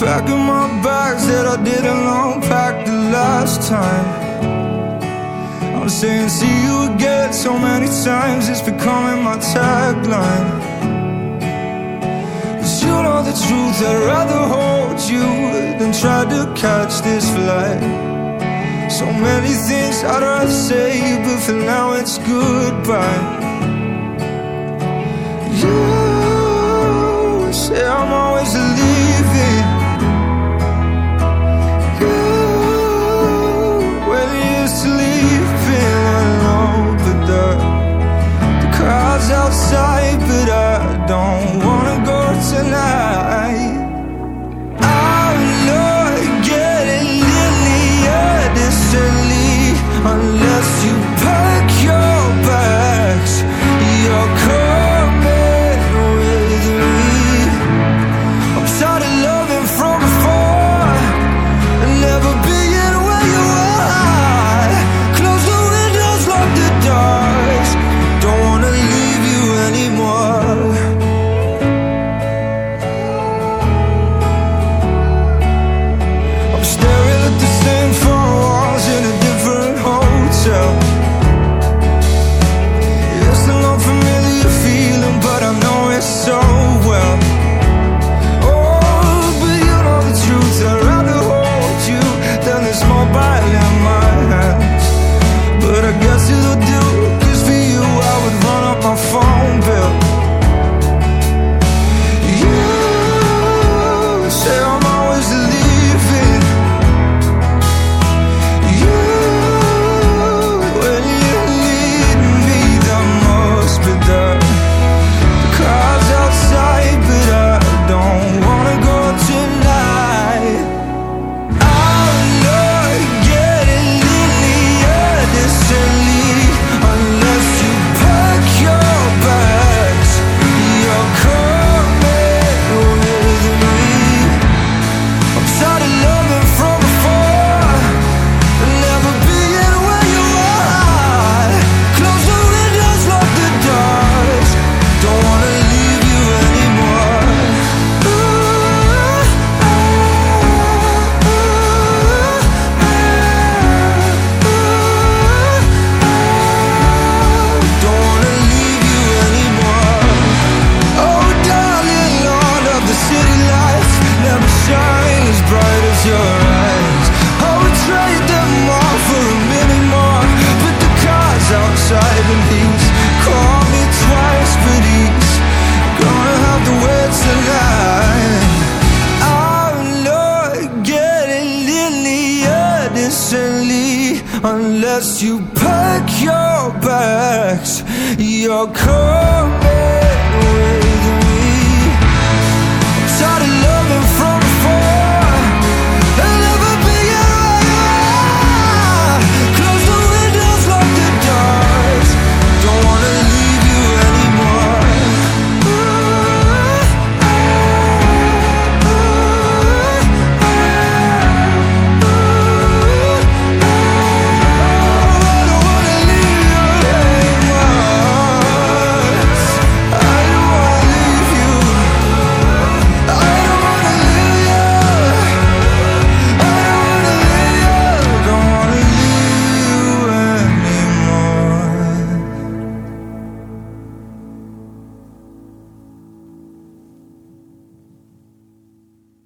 Packing my bags that I didn't unpack the last time. I'm saying see you again so many times, it's becoming my tagline. Cause you know the truth, I'd rather hold you than try to catch this flight. So many things I'd rather say, but for now it's goodbye. I guess it'll do Must you pack your bags? You're coming with